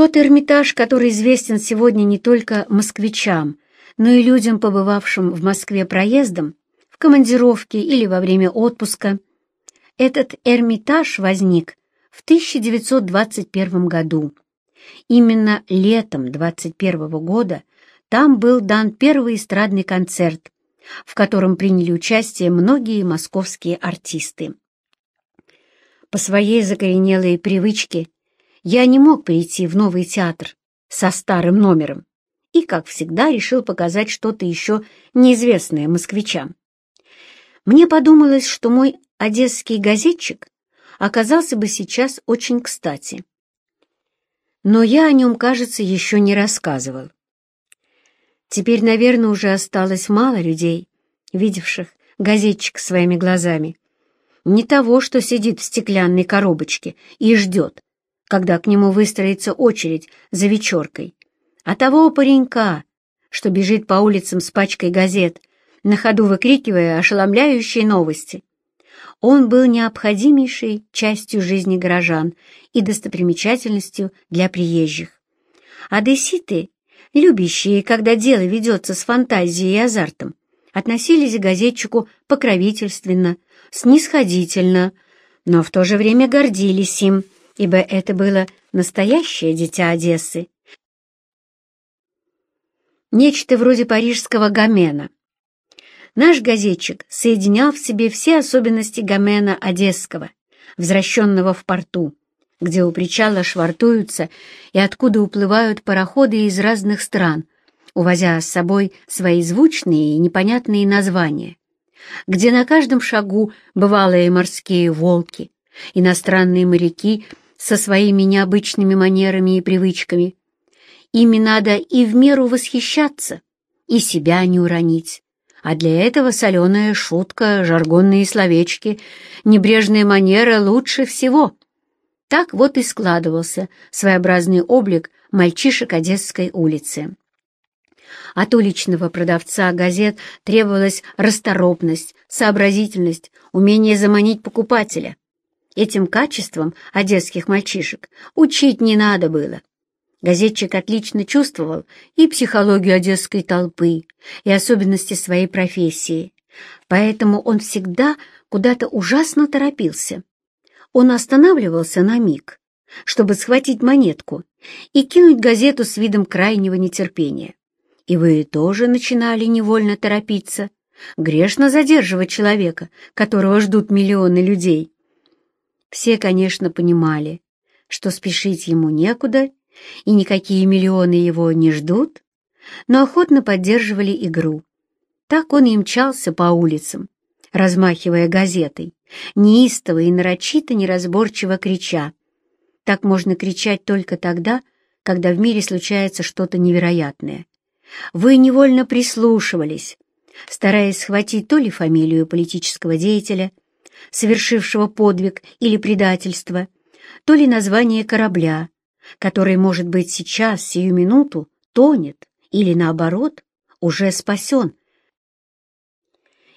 Тот Эрмитаж, который известен сегодня не только москвичам, но и людям, побывавшим в Москве проездом, в командировке или во время отпуска, этот Эрмитаж возник в 1921 году. Именно летом 21 года там был дан первый эстрадный концерт, в котором приняли участие многие московские артисты. По своей закоренелой привычке я не мог прийти в новый театр со старым номером и, как всегда, решил показать что-то еще неизвестное москвичам. Мне подумалось, что мой одесский газетчик оказался бы сейчас очень кстати. Но я о нем, кажется, еще не рассказывал. Теперь, наверное, уже осталось мало людей, видевших газетчик своими глазами. Не того, что сидит в стеклянной коробочке и ждет, когда к нему выстроится очередь за вечеркой, а того паренька, что бежит по улицам с пачкой газет, на ходу выкрикивая ошеломляющие новости. Он был необходимейшей частью жизни горожан и достопримечательностью для приезжих. Одесситы, любящие, когда дело ведется с фантазией и азартом, относились к газетчику покровительственно, снисходительно, но в то же время гордились им, ибо это было настоящее дитя Одессы. Нечто вроде парижского гомена. Наш газетчик соединял в себе все особенности гомена одесского, возвращенного в порту, где у причала швартуются и откуда уплывают пароходы из разных стран, увозя с собой свои звучные и непонятные названия, где на каждом шагу бывалые морские волки, иностранные моряки со своими необычными манерами и привычками. Ими надо и в меру восхищаться, и себя не уронить. А для этого соленая шутка, жаргонные словечки, небрежная манера лучше всего. Так вот и складывался своеобразный облик мальчишек Одесской улицы. От уличного продавца газет требовалась расторопность, сообразительность, умение заманить покупателя. Этим качеством одесских мальчишек учить не надо было. Газетчик отлично чувствовал и психологию одесской толпы, и особенности своей профессии, поэтому он всегда куда-то ужасно торопился. Он останавливался на миг, чтобы схватить монетку и кинуть газету с видом крайнего нетерпения. И вы тоже начинали невольно торопиться. Грешно задерживать человека, которого ждут миллионы людей. Все, конечно, понимали, что спешить ему некуда, и никакие миллионы его не ждут, но охотно поддерживали игру. Так он и мчался по улицам, размахивая газетой, неистово и нарочито неразборчиво крича. Так можно кричать только тогда, когда в мире случается что-то невероятное. Вы невольно прислушивались, стараясь схватить то ли фамилию политического деятеля, совершившего подвиг или предательство, то ли название корабля, который, может быть, сейчас, сию минуту, тонет или, наоборот, уже спасен.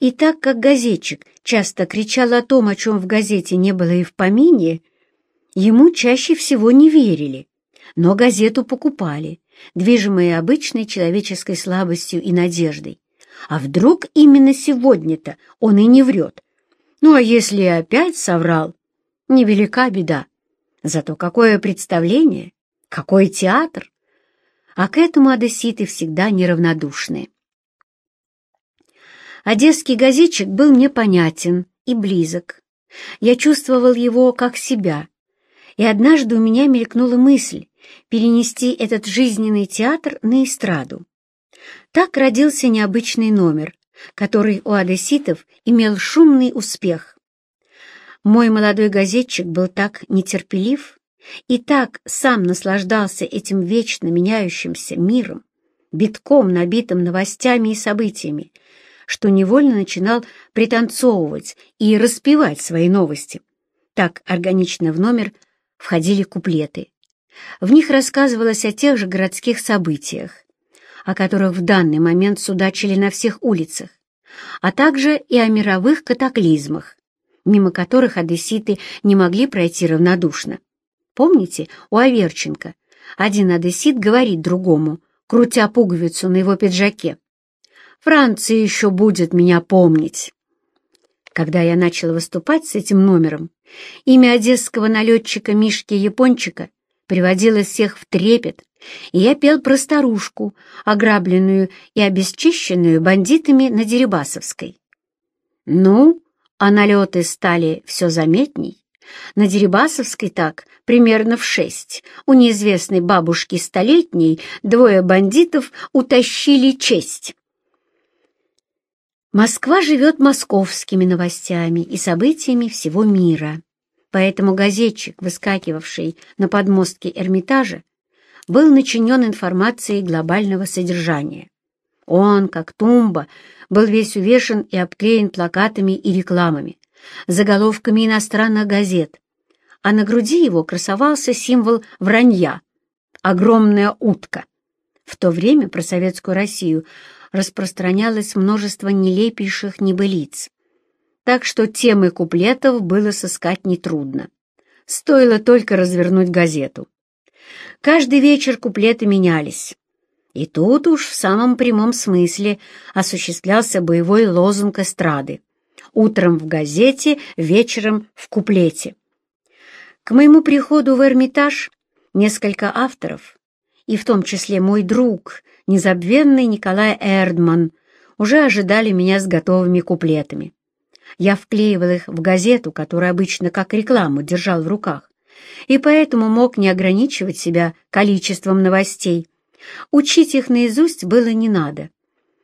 И так как газетчик часто кричал о том, о чем в газете не было и в помине, ему чаще всего не верили, но газету покупали, движимые обычной человеческой слабостью и надеждой. А вдруг именно сегодня-то он и не врет? Ну а если опять соврал, невелика беда. Зато какое представление, какой театр! А к этому одесситы всегда неравнодушны. Одесский газетчик был мне понятен и близок. Я чувствовал его как себя. И однажды у меня мелькнула мысль, перенести этот жизненный театр на эстраду. Так родился необычный номер, который у одесситов имел шумный успех. Мой молодой газетчик был так нетерпелив и так сам наслаждался этим вечно меняющимся миром, битком набитым новостями и событиями, что невольно начинал пританцовывать и распевать свои новости. Так органично в номер входили куплеты. В них рассказывалось о тех же городских событиях, о которых в данный момент судачили на всех улицах, а также и о мировых катаклизмах, мимо которых одесситы не могли пройти равнодушно. Помните, у Аверченко один одессит говорит другому, крутя пуговицу на его пиджаке. «Франция еще будет меня помнить». Когда я начала выступать с этим номером, имя одесского налетчика Мишки Япончика приводило всех в трепет, я пел про старушку, ограбленную и обесчищенную бандитами на Дерибасовской. Ну, а налеты стали все заметней. На Дерибасовской так, примерно в шесть, у неизвестной бабушки столетней двое бандитов утащили честь. Москва живет московскими новостями и событиями всего мира. Поэтому газетчик, выскакивавший на подмостке Эрмитажа, был начинен информацией глобального содержания. Он, как тумба, был весь увешан и обклеен плакатами и рекламами, заголовками иностранных газет, а на груди его красовался символ вранья — огромная утка. В то время про советскую Россию распространялось множество нелепейших небылиц, так что темы куплетов было сыскать нетрудно. Стоило только развернуть газету. Каждый вечер куплеты менялись. И тут уж в самом прямом смысле осуществлялся боевой лозунг эстрады. Утром в газете, вечером в куплете. К моему приходу в Эрмитаж несколько авторов, и в том числе мой друг, незабвенный Николай Эрдман, уже ожидали меня с готовыми куплетами. Я вклеивал их в газету, которую обычно как рекламу держал в руках, и поэтому мог не ограничивать себя количеством новостей. Учить их наизусть было не надо.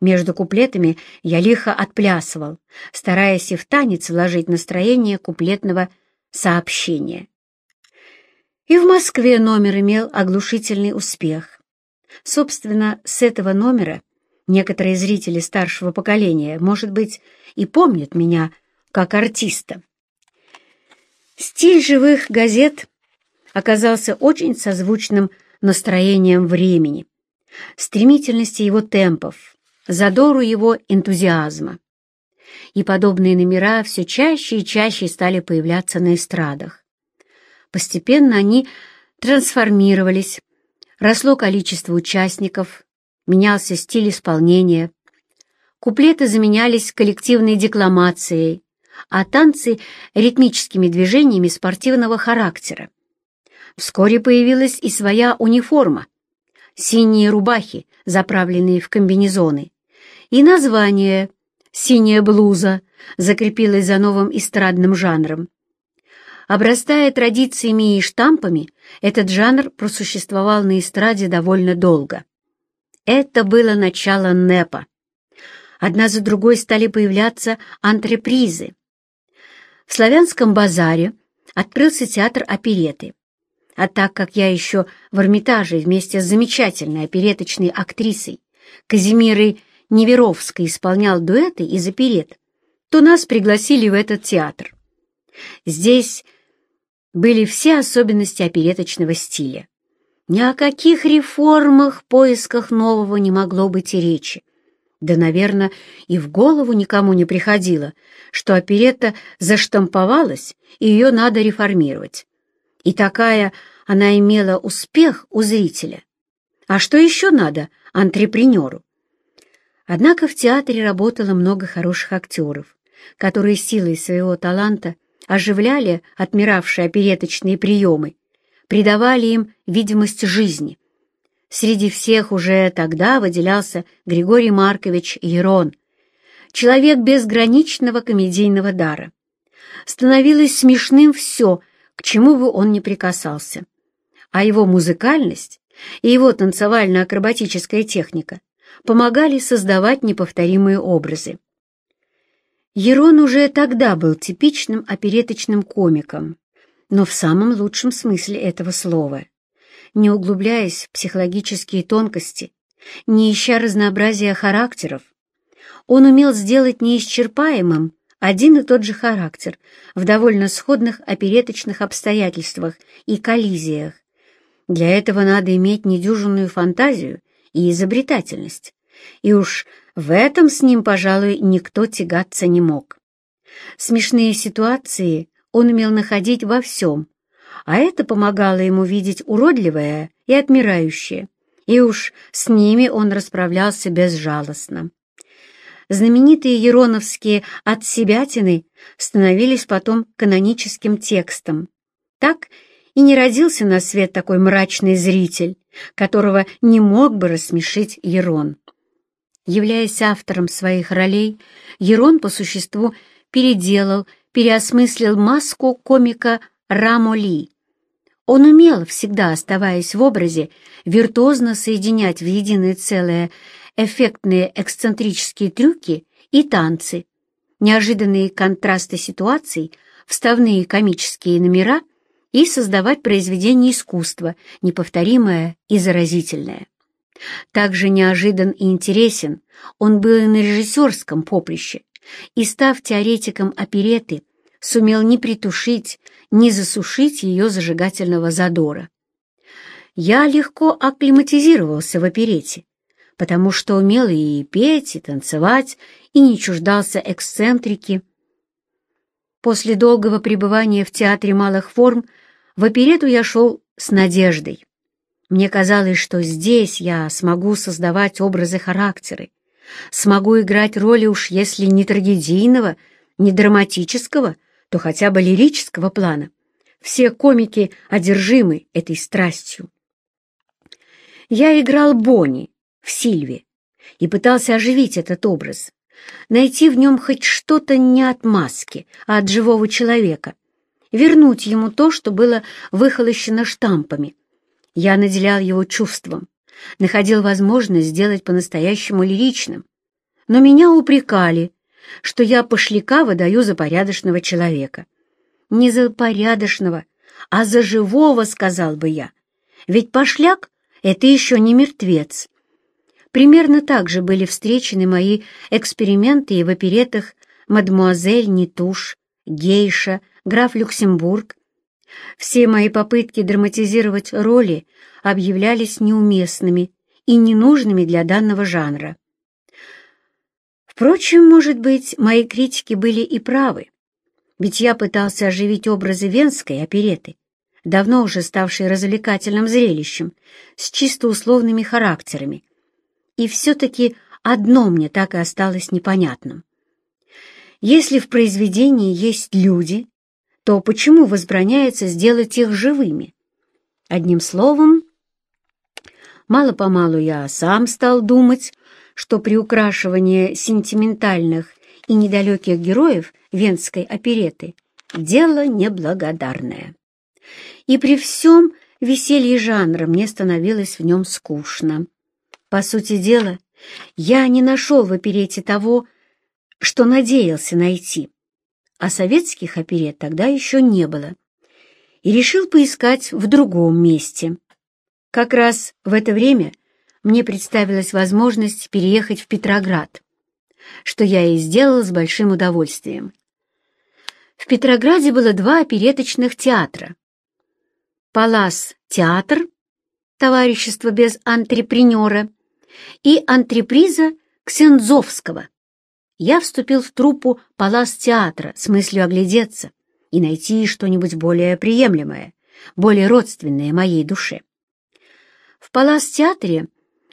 Между куплетами я лихо отплясывал, стараясь и в танец вложить настроение куплетного сообщения. И в Москве номер имел оглушительный успех. Собственно, с этого номера некоторые зрители старшего поколения, может быть, и помнят меня как артиста. Стиль живых газет оказался очень созвучным настроением времени, стремительности его темпов, задору его энтузиазма. И подобные номера все чаще и чаще стали появляться на эстрадах. Постепенно они трансформировались, росло количество участников, менялся стиль исполнения. Куплеты заменялись коллективной декламацией, а танцы — ритмическими движениями спортивного характера. Вскоре появилась и своя униформа — синие рубахи, заправленные в комбинезоны, и название «синяя блуза» закрепилось за новым эстрадным жанром. Обрастая традициями и штампами, этот жанр просуществовал на эстраде довольно долго. Это было начало НЭПа. Одна за другой стали появляться антрепризы. В Славянском базаре открылся театр опереты. А так как я еще в Эрмитаже вместе с замечательной опереточной актрисой Казимирой Неверовской исполнял дуэты из оперет, то нас пригласили в этот театр. Здесь были все особенности опереточного стиля. Ни о каких реформах, поисках нового не могло быть и речи. Да, наверное, и в голову никому не приходило, что оперетта заштамповалась, и ее надо реформировать. И такая она имела успех у зрителя. А что еще надо антрепренеру? Однако в театре работало много хороших актеров, которые силой своего таланта оживляли отмиравшие опереточные приемы, придавали им видимость жизни. Среди всех уже тогда выделялся Григорий Маркович Ерон, человек безграничного комедийного дара. Становилось смешным все, к чему бы он ни прикасался. А его музыкальность и его танцевально-акробатическая техника помогали создавать неповторимые образы. Ерон уже тогда был типичным опереточным комиком, но в самом лучшем смысле этого слова. Не углубляясь в психологические тонкости, не ища разнообразия характеров, он умел сделать неисчерпаемым один и тот же характер в довольно сходных опереточных обстоятельствах и коллизиях. Для этого надо иметь недюжинную фантазию и изобретательность. И уж в этом с ним, пожалуй, никто тягаться не мог. Смешные ситуации он умел находить во всем, а это помогало ему видеть уродливое и отмирающие, и уж с ними он расправлялся безжалостно. Знаменитые ероновские «отсебятины» становились потом каноническим текстом. Так и не родился на свет такой мрачный зритель, которого не мог бы рассмешить Ерон. Являясь автором своих ролей, Ерон по существу переделал, переосмыслил маску комика Рамо Ли. Он умел, всегда оставаясь в образе, виртуозно соединять в единое целое эффектные эксцентрические трюки и танцы, неожиданные контрасты ситуаций, вставные комические номера и создавать произведение искусства, неповторимое и заразительное. Также неожидан и интересен он был и на режиссерском поприще, и, став теоретиком опереты, сумел не притушить, не засушить ее зажигательного задора. Я легко акклиматизировался в оперете, потому что умел и петь, и танцевать, и не чуждался эксцентрики. После долгого пребывания в театре малых форм в оперету я шел с надеждой. Мне казалось, что здесь я смогу создавать образы характеры, смогу играть роли уж если не трагедийного, не драматического, то хотя бы лирического плана. Все комики одержимы этой страстью. Я играл Бонни в Сильве и пытался оживить этот образ, найти в нем хоть что-то не от маски, а от живого человека, вернуть ему то, что было выхолощено штампами. Я наделял его чувством, находил возможность сделать по-настоящему лиричным, но меня упрекали, что я пошляка выдаю за порядочного человека. Не за порядочного, а за живого, сказал бы я. Ведь пошляк — это еще не мертвец. Примерно так же были встречены мои эксперименты и в оперетах «Мадмуазель Нетуш», «Гейша», «Граф Люксембург». Все мои попытки драматизировать роли объявлялись неуместными и ненужными для данного жанра. Впрочем, может быть, мои критики были и правы, ведь я пытался оживить образы венской опереты, давно уже ставшей развлекательным зрелищем, с чисто условными характерами. И все-таки одно мне так и осталось непонятным. Если в произведении есть люди, то почему возбраняется сделать их живыми? Одним словом, мало-помалу я сам стал думать, что приукрашивание сентиментальных и недалеких героев венской опереты — дело неблагодарное. И при всем веселье жанра мне становилось в нем скучно. По сути дела, я не нашел в оперете того, что надеялся найти, а советских оперет тогда еще не было, и решил поискать в другом месте. Как раз в это время мне представилась возможность переехать в Петроград, что я и сделала с большим удовольствием. В Петрограде было два опереточных театра. Палас-театр, товарищество без антрепренера, и антреприза Ксензовского. Я вступил в труппу Палас-театра с мыслью оглядеться и найти что-нибудь более приемлемое, более родственное моей душе. В Палас-театре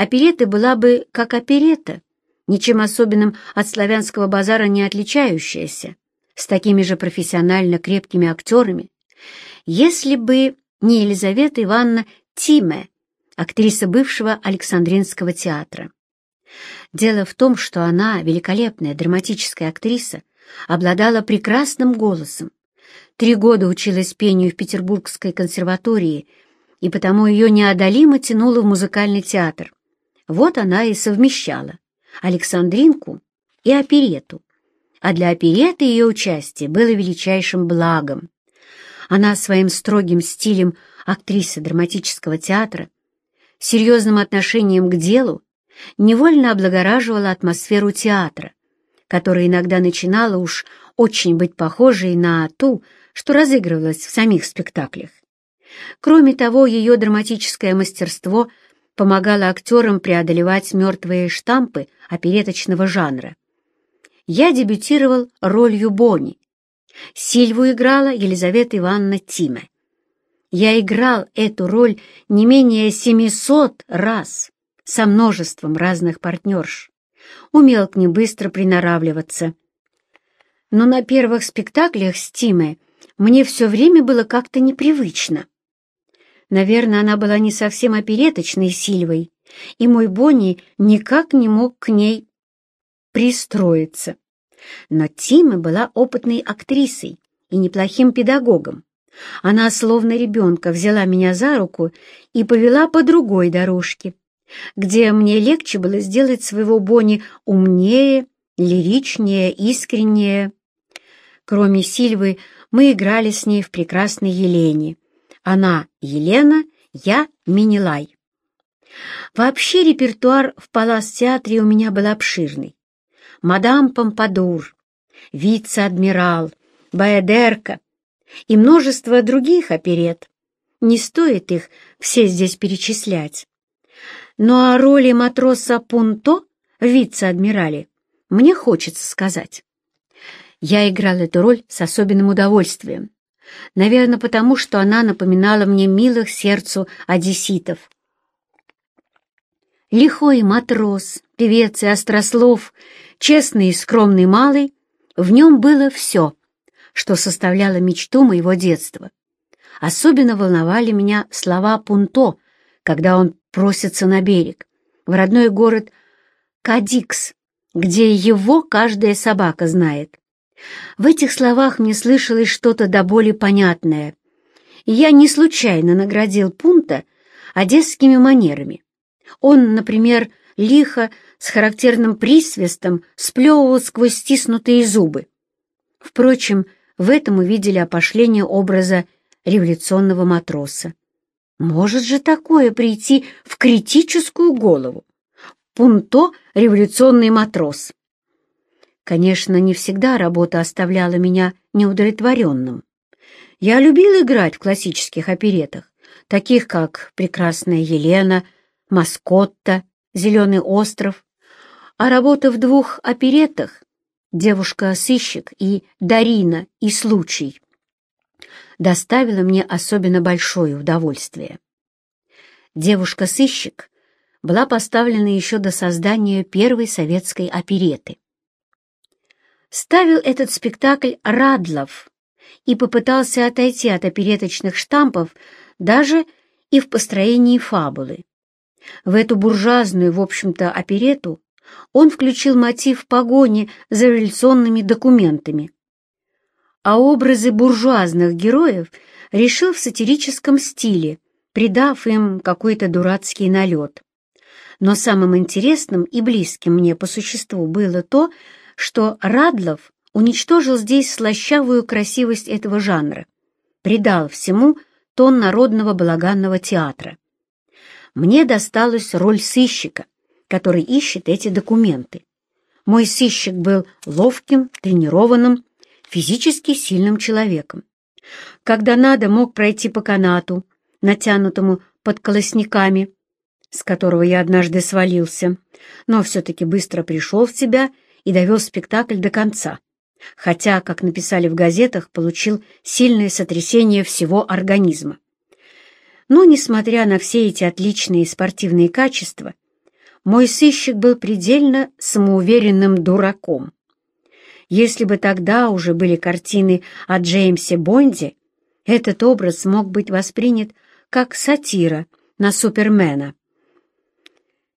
оперета была бы как оперета, ничем особенным от славянского базара не отличающаяся, с такими же профессионально крепкими актерами, если бы не Елизавета Ивановна Тиме, актриса бывшего Александринского театра. Дело в том, что она, великолепная драматическая актриса, обладала прекрасным голосом. Три года училась пению в Петербургской консерватории, и потому ее неодолимо тянуло в музыкальный театр. Вот она и совмещала Александринку и оперету. А для опереты ее участие было величайшим благом. Она своим строгим стилем актрисы драматического театра, серьезным отношением к делу, невольно облагораживала атмосферу театра, которая иногда начинала уж очень быть похожей на ту, что разыгрывалась в самих спектаклях. Кроме того, ее драматическое мастерство помогало актерам преодолевать мертвые штампы опереточного жанра. Я дебютировал ролью Бонни. Сильву играла Елизавета Ивановна Тиме. Я играл эту роль не менее 700 раз со множеством разных партнерш. Умел к ним быстро приноравливаться. Но на первых спектаклях с Тимой мне все время было как-то непривычно. Наверное, она была не совсем опереточной Сильвой, и мой Бонни никак не мог к ней пристроиться. Но Тима была опытной актрисой и неплохим педагогом. Она, словно ребенка, взяла меня за руку и повела по другой дорожке, где мне легче было сделать своего Бонни умнее, лиричнее, искреннее. Кроме Сильвы, мы играли с ней в прекрасной Елене. Она — Елена, я — Минилай. Вообще репертуар в Палас-театре у меня был обширный. Мадам Помпадур, вице-адмирал, Баядерка и множество других оперет. Не стоит их все здесь перечислять. Но о роли матроса Пунто вице-адмирале мне хочется сказать. Я играл эту роль с особенным удовольствием. Наверное, потому что она напоминала мне милых сердцу одесситов. Лихой матрос, певец и острослов, честный и скромный малый, в нем было все, что составляло мечту моего детства. Особенно волновали меня слова Пунто, когда он просится на берег, в родной город Кадикс, где его каждая собака знает. В этих словах мне слышалось что-то до боли понятное, и я не случайно наградил Пунта одесскими манерами. Он, например, лихо, с характерным присвистом, сплевывал сквозь стиснутые зубы. Впрочем, в этом увидели опошление образа революционного матроса. Может же такое прийти в критическую голову? Пунто — революционный матрос. Конечно, не всегда работа оставляла меня неудовлетворенным. Я любил играть в классических оперетах, таких как «Прекрасная Елена», «Маскотта», «Зеленый остров», а работа в двух оперетах «Девушка-сыщик» и «Дарина» и «Случай» доставила мне особенно большое удовольствие. «Девушка-сыщик» была поставлена еще до создания первой советской опереты. Ставил этот спектакль Радлов и попытался отойти от опереточных штампов даже и в построении фабулы. В эту буржуазную, в общем-то, оперету он включил мотив погони за революционными документами, а образы буржуазных героев решил в сатирическом стиле, придав им какой-то дурацкий налет. Но самым интересным и близким мне по существу было то, что Радлов уничтожил здесь слащавую красивость этого жанра, придал всему тон народного балаганного театра. Мне досталась роль сыщика, который ищет эти документы. Мой сыщик был ловким, тренированным, физически сильным человеком. Когда надо, мог пройти по канату, натянутому под колосниками, с которого я однажды свалился, но все-таки быстро пришел в себя и довел спектакль до конца, хотя, как написали в газетах, получил сильное сотрясение всего организма. Но, несмотря на все эти отличные спортивные качества, мой сыщик был предельно самоуверенным дураком. Если бы тогда уже были картины о Джеймсе Бонде, этот образ мог быть воспринят как сатира на Супермена.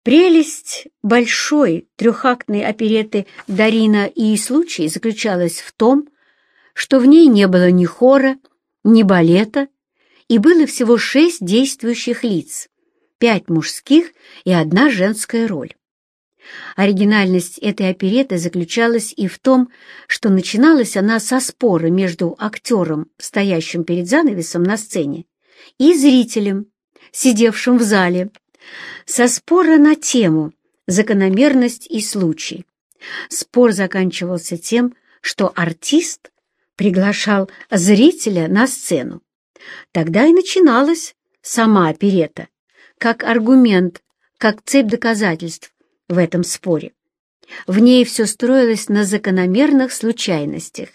Прелесть большой трехактной опереты «Дарина и случай» заключалась в том, что в ней не было ни хора, ни балета, и было всего шесть действующих лиц, пять мужских и одна женская роль. Оригинальность этой опереты заключалась и в том, что начиналась она со спора между актером, стоящим перед занавесом на сцене, и зрителем, сидевшим в зале, со спора на тему «Закономерность и случай». Спор заканчивался тем, что артист приглашал зрителя на сцену. Тогда и начиналась сама оперета, как аргумент, как цепь доказательств в этом споре. В ней все строилось на закономерных случайностях,